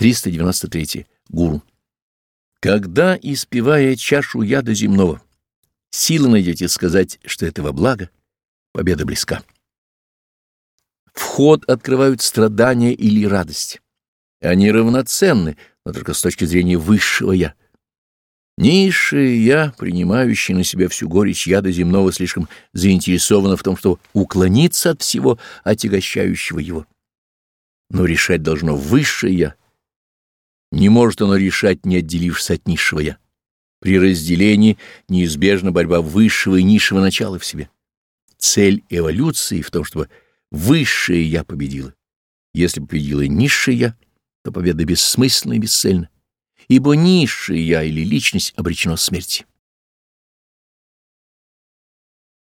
393. Гуру. Когда, испивая чашу яда земного, силы найдете сказать, что это во благо, победа близка. Вход открывают страдания или радость. Они равноценны, но только с точки зрения высшего «я». Низшее «я», принимающее на себя всю горечь яда земного, слишком заинтересовано в том, чтобы уклониться от всего отягощающего его. Но решать должно высшее «я». Не может оно решать, не отделившись от низшего «я». При разделении неизбежна борьба высшего и низшего начала в себе. Цель эволюции в том, чтобы высшее «я» победило. Если победило низшее «я», то победа бессмысленна и бесцельна, ибо низшее «я» или личность обречено смерти.